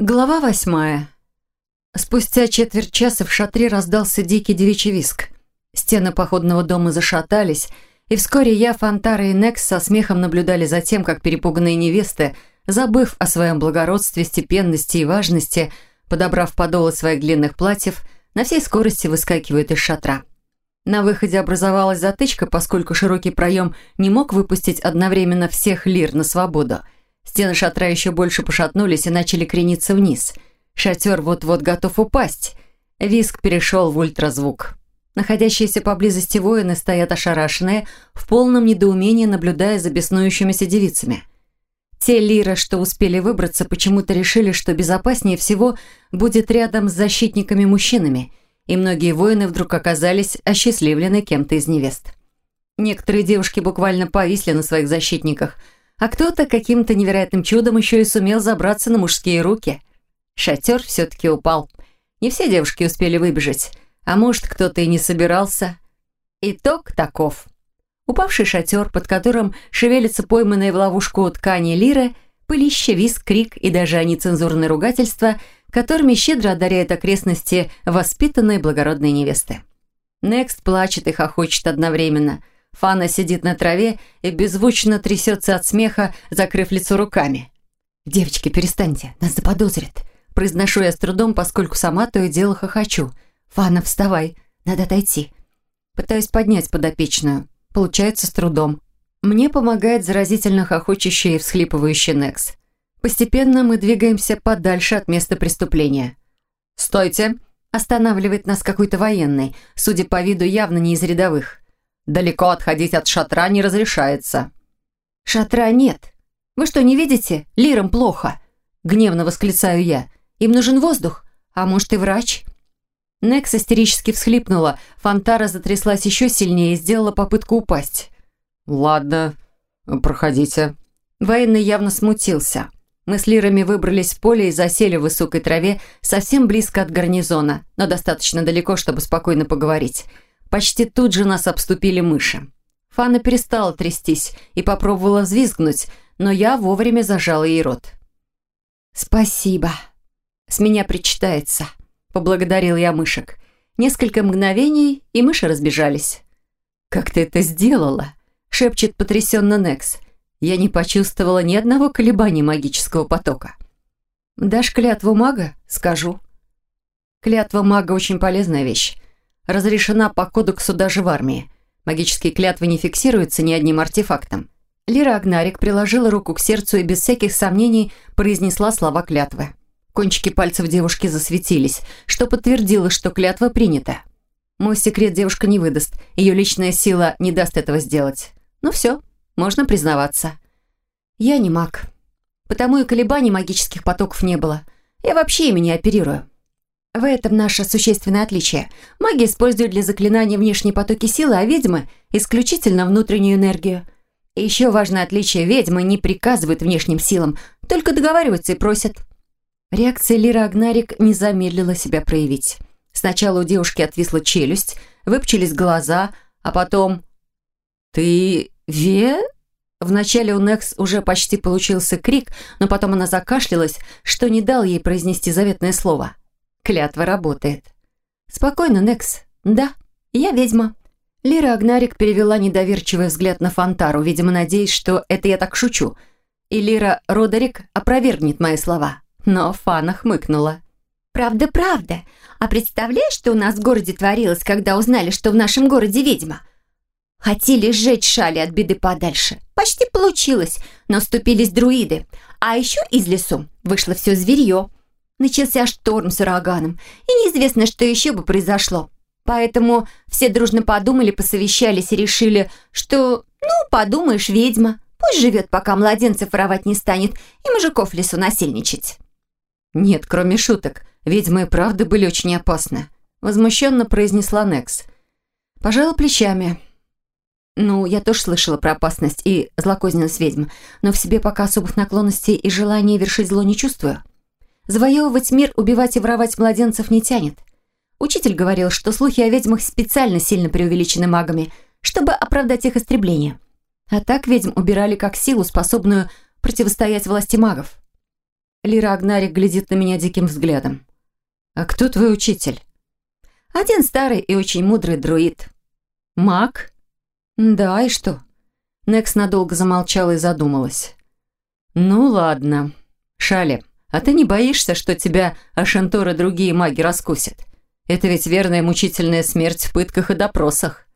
Глава восьмая. Спустя четверть часа в шатре раздался дикий девичий виск. Стены походного дома зашатались, и вскоре я, Фонтара и Некс со смехом наблюдали за тем, как перепуганные невесты, забыв о своем благородстве, степенности и важности, подобрав подолы своих длинных платьев, на всей скорости выскакивают из шатра. На выходе образовалась затычка, поскольку широкий проем не мог выпустить одновременно всех лир на свободу – Стены шатра еще больше пошатнулись и начали крениться вниз. Шатер вот-вот готов упасть. Виск перешел в ультразвук. Находящиеся поблизости воины стоят ошарашенные, в полном недоумении наблюдая за беснующимися девицами. Те лиры, что успели выбраться, почему-то решили, что безопаснее всего будет рядом с защитниками-мужчинами, и многие воины вдруг оказались осчастливлены кем-то из невест. Некоторые девушки буквально повисли на своих защитниках – а кто-то каким-то невероятным чудом еще и сумел забраться на мужские руки. Шатер все-таки упал. Не все девушки успели выбежать, а может, кто-то и не собирался. Итог таков. Упавший шатер, под которым шевелится пойманная в ловушку ткани лиры, пылище, виск, крик и даже нецензурные ругательства, которыми щедро одаряют окрестности воспитанные благородные невесты. Некст плачет и хохочет одновременно – Фана сидит на траве и беззвучно трясется от смеха, закрыв лицо руками. «Девочки, перестаньте, нас заподозрят». Произношу я с трудом, поскольку сама то и дело хохочу. «Фана, вставай, надо отойти». Пытаюсь поднять подопечную. Получается с трудом. Мне помогает заразительно хохочущий и всхлипывающий Некс. Постепенно мы двигаемся подальше от места преступления. «Стойте!» Останавливает нас какой-то военный, судя по виду, явно не из рядовых. Далеко отходить от шатра не разрешается». «Шатра нет. Вы что, не видите? Лирам плохо!» Гневно восклицаю я. «Им нужен воздух, а может и врач?» Некс истерически всхлипнула, Фантара затряслась еще сильнее и сделала попытку упасть. «Ладно, проходите». Военный явно смутился. Мы с Лирами выбрались в поле и засели в высокой траве совсем близко от гарнизона, но достаточно далеко, чтобы спокойно поговорить. Почти тут же нас обступили мыши. Фана перестала трястись и попробовала взвизгнуть, но я вовремя зажала ей рот. «Спасибо. С меня причитается», — поблагодарил я мышек. Несколько мгновений, и мыши разбежались. «Как ты это сделала?» — шепчет потрясенно Некс. Я не почувствовала ни одного колебания магического потока. «Дашь клятву мага?» «Скажу». Клятва мага очень полезная вещь разрешена по кодексу даже в армии. Магические клятвы не фиксируются ни одним артефактом. Лира Агнарик приложила руку к сердцу и без всяких сомнений произнесла слова клятвы. Кончики пальцев девушки засветились, что подтвердило, что клятва принята. Мой секрет девушка не выдаст, ее личная сила не даст этого сделать. Ну все, можно признаваться. Я не маг. Потому и колебаний магических потоков не было. Я вообще ими не оперирую. В этом наше существенное отличие. Маги используют для заклинания внешние потоки силы, а ведьмы – исключительно внутреннюю энергию. И еще важное отличие – ведьмы не приказывают внешним силам, только договариваются и просят. Реакция Лиры Агнарик не замедлила себя проявить. Сначала у девушки отвисла челюсть, выпчились глаза, а потом... «Ты... Ве...» Вначале у Некс уже почти получился крик, но потом она закашлялась, что не дал ей произнести заветное слово – Клятва работает. Спокойно, Некс. Да, я ведьма. Лира Агнарик перевела недоверчивый взгляд на Фонтару, видимо, надеясь, что это я так шучу. И Лира Родерик опровергнет мои слова. Но Фана хмыкнула. «Правда, правда. А представляешь, что у нас в городе творилось, когда узнали, что в нашем городе ведьма? Хотели сжечь шали от беды подальше. Почти получилось, но вступились друиды. А еще из лесу вышло все зверье. Начался шторм с ураганом, и неизвестно, что еще бы произошло. Поэтому все дружно подумали, посовещались и решили, что, ну, подумаешь, ведьма. Пусть живет, пока младенцев воровать не станет, и мужиков в лесу насильничать. «Нет, кроме шуток, ведьмы и правда были очень опасны», возмущенно произнесла Некс. Пожала плечами. Ну, я тоже слышала про опасность и злокозненность ведьм, но в себе пока особых наклонностей и желания вершить зло не чувствую. Завоевывать мир, убивать и воровать младенцев не тянет. Учитель говорил, что слухи о ведьмах специально сильно преувеличены магами, чтобы оправдать их истребление. А так ведьм убирали как силу, способную противостоять власти магов. Лира Агнарик глядит на меня диким взглядом. «А кто твой учитель?» «Один старый и очень мудрый друид». «Маг?» «Да, и что?» Некс надолго замолчала и задумалась. «Ну ладно. Шали, а ты не боишься, что тебя Ашентор и другие маги раскусят? Это ведь верная мучительная смерть в пытках и допросах».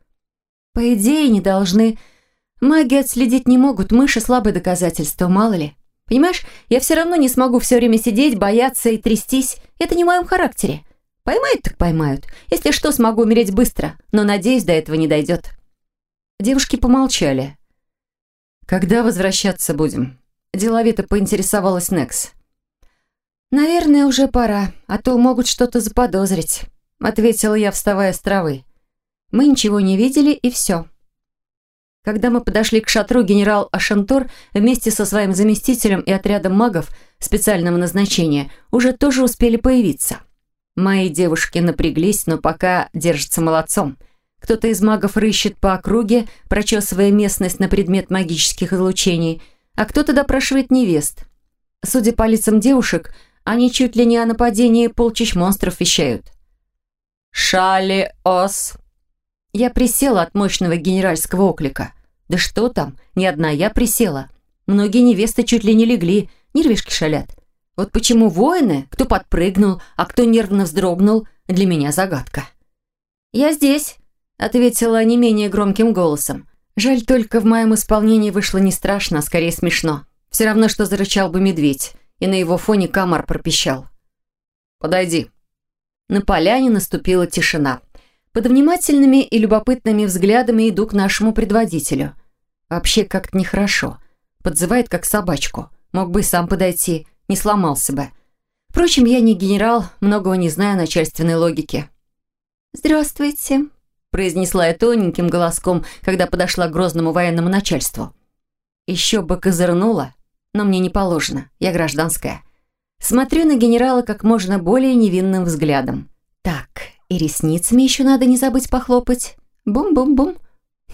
«По идее, не должны. Маги отследить не могут, мыши слабое доказательство, мало ли. Понимаешь, я все равно не смогу все время сидеть, бояться и трястись. Это не в моем характере. Поймают так поймают. Если что, смогу умереть быстро, но, надеюсь, до этого не дойдет». Девушки помолчали. «Когда возвращаться будем?» Деловито поинтересовалась Некс. «Наверное, уже пора, а то могут что-то заподозрить», ответила я, вставая с травы. Мы ничего не видели, и все. Когда мы подошли к шатру, генерал Ашантор вместе со своим заместителем и отрядом магов специального назначения уже тоже успели появиться. Мои девушки напряглись, но пока держатся молодцом. Кто-то из магов рыщет по округе, прочесывая местность на предмет магических излучений, а кто-то допрашивает невест. Судя по лицам девушек, они чуть ли не о нападении полчищ монстров вещают. «Шали ос!» Я присела от мощного генеральского оклика. Да что там, ни одна я присела. Многие невесты чуть ли не легли, нервишки шалят. Вот почему воины, кто подпрыгнул, а кто нервно вздрогнул, для меня загадка. «Я здесь», — ответила не менее громким голосом. Жаль только в моем исполнении вышло не страшно, а скорее смешно. Все равно, что зарычал бы медведь, и на его фоне комар пропищал. «Подойди». На поляне наступила тишина. Под внимательными и любопытными взглядами иду к нашему предводителю. Вообще как-то нехорошо. Подзывает как собачку. Мог бы сам подойти, не сломался бы. Впрочем, я не генерал, многого не знаю начальственной логики. «Здравствуйте», – произнесла я тоненьким голоском, когда подошла к грозному военному начальству. Еще бы козырнула, но мне не положено, я гражданская. Смотрю на генерала как можно более невинным взглядом. Так, и ресницами еще надо не забыть похлопать. Бум-бум-бум.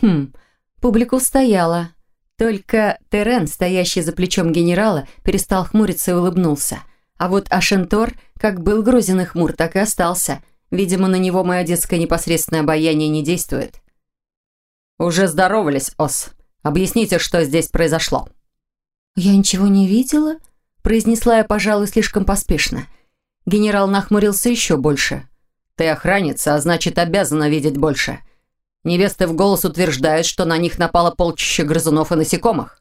Хм, публика устояла. Только Терен, стоящий за плечом генерала, перестал хмуриться и улыбнулся. А вот Ашентор, как был грозен и хмур, так и остался. Видимо, на него мое детское непосредственное обаяние не действует. «Уже здоровались, Ос. Объясните, что здесь произошло». «Я ничего не видела», – произнесла я, пожалуй, слишком поспешно. Генерал нахмурился еще больше. Ты охранница, а значит, обязана видеть больше. Невесты в голос утверждают, что на них напало полчища грызунов и насекомых».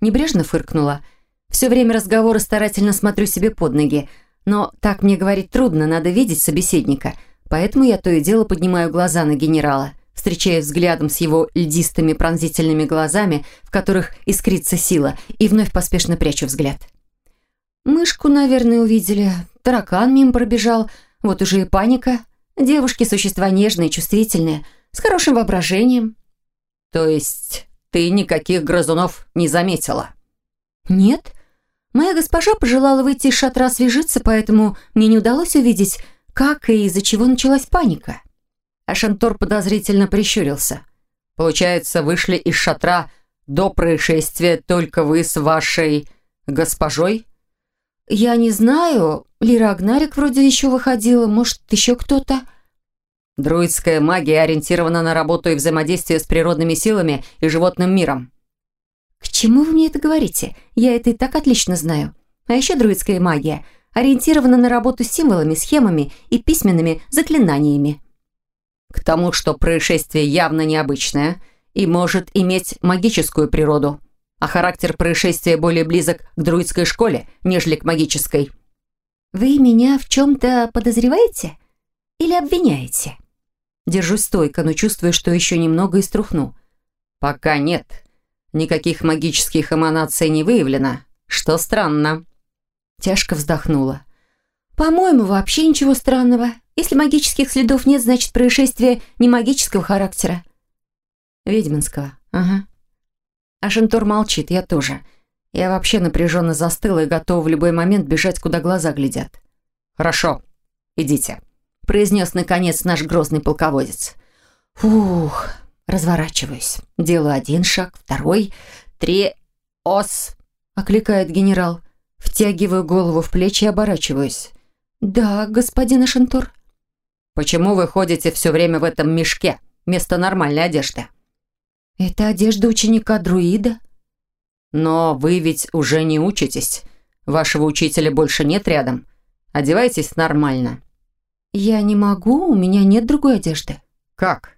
Небрежно фыркнула. «Все время разговора старательно смотрю себе под ноги, но так мне говорить трудно, надо видеть собеседника, поэтому я то и дело поднимаю глаза на генерала, встречая взглядом с его льдистыми пронзительными глазами, в которых искрится сила, и вновь поспешно прячу взгляд. Мышку, наверное, увидели, таракан мимо пробежал, вот уже и паника. Девушки – существа нежные, чувствительные, с хорошим воображением. То есть ты никаких грызунов не заметила? Нет. Моя госпожа пожелала выйти из шатра освежиться, поэтому мне не удалось увидеть, как и из-за чего началась паника. Ашантор подозрительно прищурился. Получается, вышли из шатра до происшествия только вы с вашей госпожой? «Я не знаю. Лира Агнарик вроде еще выходила. Может, еще кто-то?» «Друидская магия ориентирована на работу и взаимодействие с природными силами и животным миром». «К чему вы мне это говорите? Я это и так отлично знаю. А еще друидская магия ориентирована на работу с символами, схемами и письменными заклинаниями». «К тому, что происшествие явно необычное и может иметь магическую природу», а характер происшествия более близок к друидской школе, нежели к магической». «Вы меня в чем-то подозреваете? Или обвиняете?» Держусь стойко, но чувствую, что еще немного и струхну. «Пока нет. Никаких магических эманаций не выявлено, что странно». Тяжко вздохнула. «По-моему, вообще ничего странного. Если магических следов нет, значит, происшествие не магического характера». «Ведьминского, ага. А Шентор молчит, я тоже. Я вообще напряженно застыла и готова в любой момент бежать, куда глаза глядят. «Хорошо, идите», – произнес наконец наш грозный полководец. Фух, разворачиваюсь. Делаю один шаг, второй, три... «Ос!» – окликает генерал. Втягиваю голову в плечи и оборачиваюсь. «Да, господин Ашентур». «Почему вы ходите все время в этом мешке вместо нормальной одежды?» «Это одежда ученика-друида». «Но вы ведь уже не учитесь. Вашего учителя больше нет рядом. Одевайтесь нормально». «Я не могу, у меня нет другой одежды». «Как?»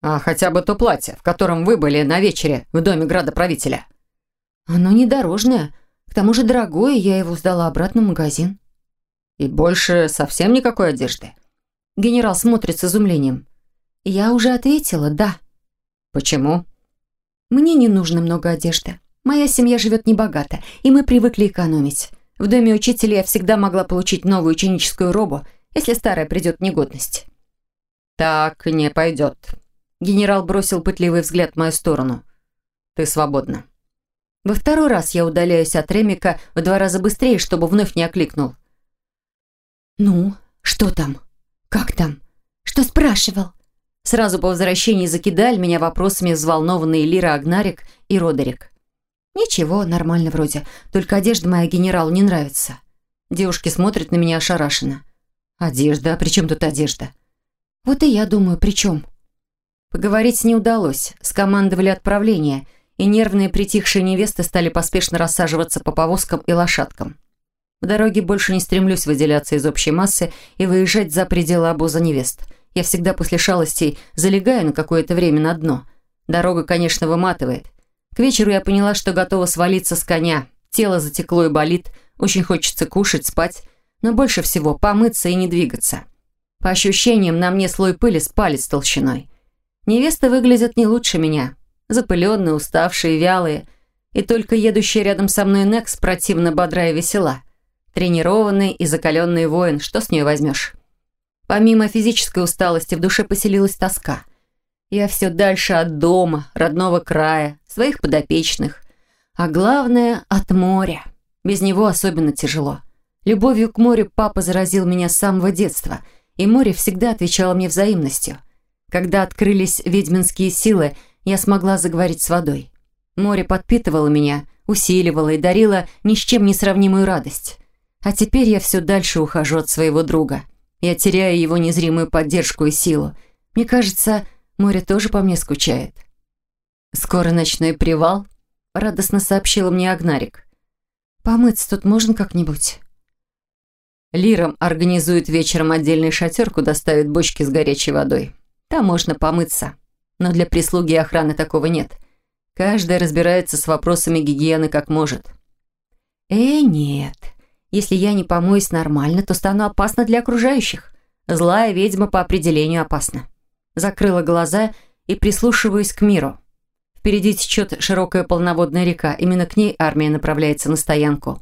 «А хотя бы то платье, в котором вы были на вечере в доме градоправителя». «Оно не дорожное. К тому же дорогое, я его сдала обратно в магазин». «И больше совсем никакой одежды?» Генерал смотрит с изумлением. «Я уже ответила, да». «Почему?» «Мне не нужно много одежды. Моя семья живет небогато, и мы привыкли экономить. В доме учителя я всегда могла получить новую ученическую робу, если старая придет в негодность». «Так не пойдет». Генерал бросил пытливый взгляд в мою сторону. «Ты свободна». Во второй раз я удаляюсь от Ремика в два раза быстрее, чтобы вновь не окликнул. «Ну, что там? Как там? Что спрашивал?» Сразу по возвращении закидали меня вопросами взволнованные Лира Агнарик и Родерик. «Ничего, нормально вроде, только одежда моя генералу не нравится». Девушки смотрят на меня ошарашенно. «Одежда? А при чем тут одежда?» «Вот и я думаю, при чем?» Поговорить не удалось, скомандовали отправление, и нервные притихшие невесты стали поспешно рассаживаться по повозкам и лошадкам. В дороге больше не стремлюсь выделяться из общей массы и выезжать за пределы обоза невест. Я всегда после шалостей залегаю на какое-то время на дно. Дорога, конечно, выматывает. К вечеру я поняла, что готова свалиться с коня. Тело затекло и болит, очень хочется кушать, спать, но больше всего помыться и не двигаться. По ощущениям, на мне слой пыли с палец толщиной. Невесты выглядят не лучше меня. Запыленные, уставшие, вялые. И только едущий рядом со мной Некс противно бодра и весела. Тренированный и закаленный воин, что с нее возьмешь? Помимо физической усталости, в душе поселилась тоска. Я все дальше от дома, родного края, своих подопечных. А главное, от моря. Без него особенно тяжело. Любовью к морю папа заразил меня с самого детства, и море всегда отвечало мне взаимностью – когда открылись ведьминские силы, я смогла заговорить с водой. Море подпитывало меня, усиливало и дарило ни с чем не сравнимую радость. А теперь я все дальше ухожу от своего друга. Я теряю его незримую поддержку и силу. Мне кажется, море тоже по мне скучает. «Скоро ночной привал», — радостно сообщила мне Агнарик. «Помыться тут можно как-нибудь?» Лиром организует вечером отдельный шатер, куда ставят бочки с горячей водой. Там можно помыться. Но для прислуги и охраны такого нет. Каждая разбирается с вопросами гигиены как может. Э, нет. Если я не помоюсь нормально, то стану опасна для окружающих. Злая ведьма по определению опасна. Закрыла глаза и прислушиваюсь к миру. Впереди течет широкая полноводная река. Именно к ней армия направляется на стоянку.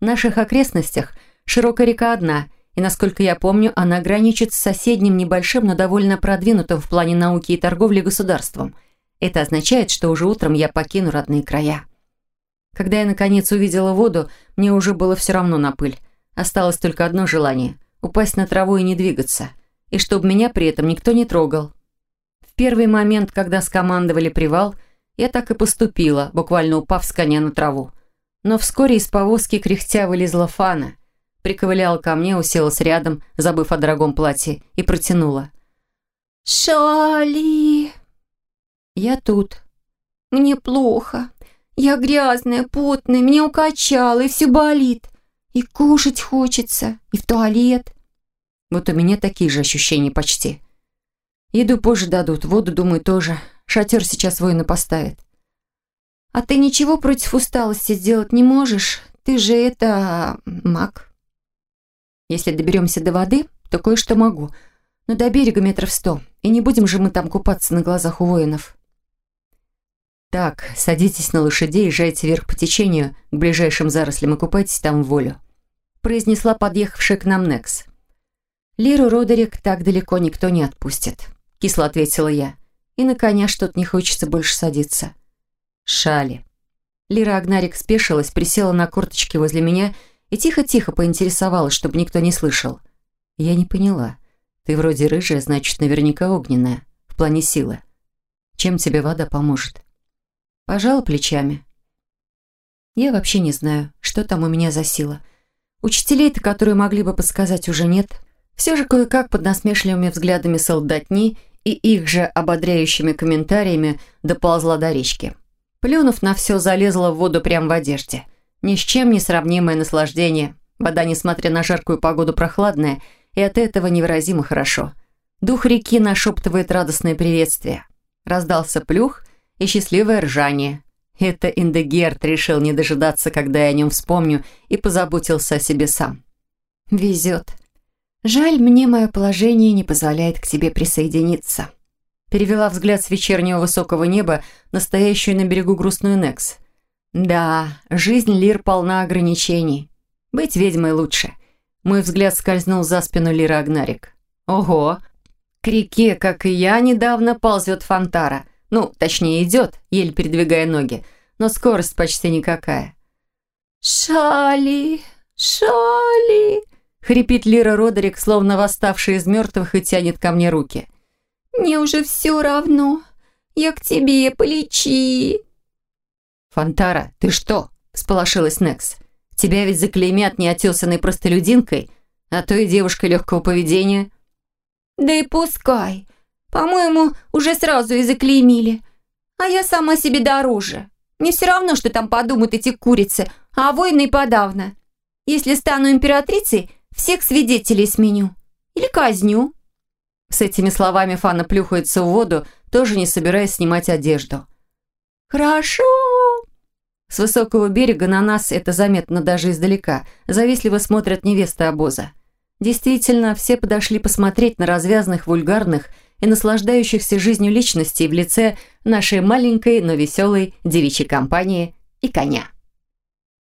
В наших окрестностях широкая река одна – и, насколько я помню, она граничит с соседним небольшим, но довольно продвинутым в плане науки и торговли государством. Это означает, что уже утром я покину родные края. Когда я, наконец, увидела воду, мне уже было все равно на пыль. Осталось только одно желание – упасть на траву и не двигаться. И чтобы меня при этом никто не трогал. В первый момент, когда скомандовали привал, я так и поступила, буквально упав с коня на траву. Но вскоре из повозки кряхтя вылезла Фана – приковыляла ко мне, уселась рядом, забыв о дорогом платье, и протянула. «Шали!» «Я тут». «Мне плохо. Я грязная, потная, меня укачало, и все болит. И кушать хочется, и в туалет». Вот у меня такие же ощущения почти. Еду позже дадут, воду, думаю, тоже. Шатер сейчас воины поставят. «А ты ничего против усталости сделать не можешь? Ты же это... маг». Если доберемся до воды, то кое-что могу. Но до берега метров сто. И не будем же мы там купаться на глазах у воинов. Так, садитесь на лошадей, езжайте вверх по течению к ближайшим зарослям и купайтесь там в волю. Произнесла подъехавшая к нам Некс. Лиру Родерик так далеко никто не отпустит. Кисло ответила я. И на коня что-то не хочется больше садиться. Шали. Лира Агнарик спешилась, присела на корточки возле меня и тихо-тихо поинтересовалась, чтобы никто не слышал. Я не поняла. Ты вроде рыжая, значит, наверняка огненная, в плане силы. Чем тебе вода поможет? Пожала плечами. Я вообще не знаю, что там у меня за сила. Учителей-то, которые могли бы подсказать, уже нет. Все же кое-как под насмешливыми взглядами солдатни и их же ободряющими комментариями доползла до речки. Плюнув на все, залезла в воду прямо в одежде. Ни с чем не сравнимое наслаждение. Вода, несмотря на жаркую погоду, прохладная, и от этого невыразимо хорошо. Дух реки нашептывает радостное приветствие. Раздался плюх и счастливое ржание. Это Индегерт решил не дожидаться, когда я о нем вспомню, и позаботился о себе сам. «Везет. Жаль, мне мое положение не позволяет к тебе присоединиться». Перевела взгляд с вечернего высокого неба на стоящую на берегу грустную Некс. «Да, жизнь Лир полна ограничений. Быть ведьмой лучше». Мой взгляд скользнул за спину Лиры Агнарик. «Ого! К реке, как и я, недавно ползет Фонтара. Ну, точнее, идет, еле передвигая ноги, но скорость почти никакая. «Шали! Шали!» — хрипит Лира Родерик, словно восставший из мертвых, и тянет ко мне руки. «Мне уже все равно. Я к тебе, полечи!» «Фонтара, ты что?» — всполошилась Некс. «Тебя ведь заклеймят неотесанной простолюдинкой, а то и девушкой легкого поведения». «Да и пускай. По-моему, уже сразу и заклеймили. А я сама себе дороже. Мне все равно, что там подумают эти курицы, а воины подавно. Если стану императрицей, всех свидетелей сменю. Или казню». С этими словами Фана плюхается в воду, тоже не собираясь снимать одежду. «Хорошо!» С высокого берега на нас это заметно даже издалека. Завистливо смотрят невесты обоза. Действительно, все подошли посмотреть на развязанных, вульгарных и наслаждающихся жизнью личностей в лице нашей маленькой, но веселой девичьей компании и коня.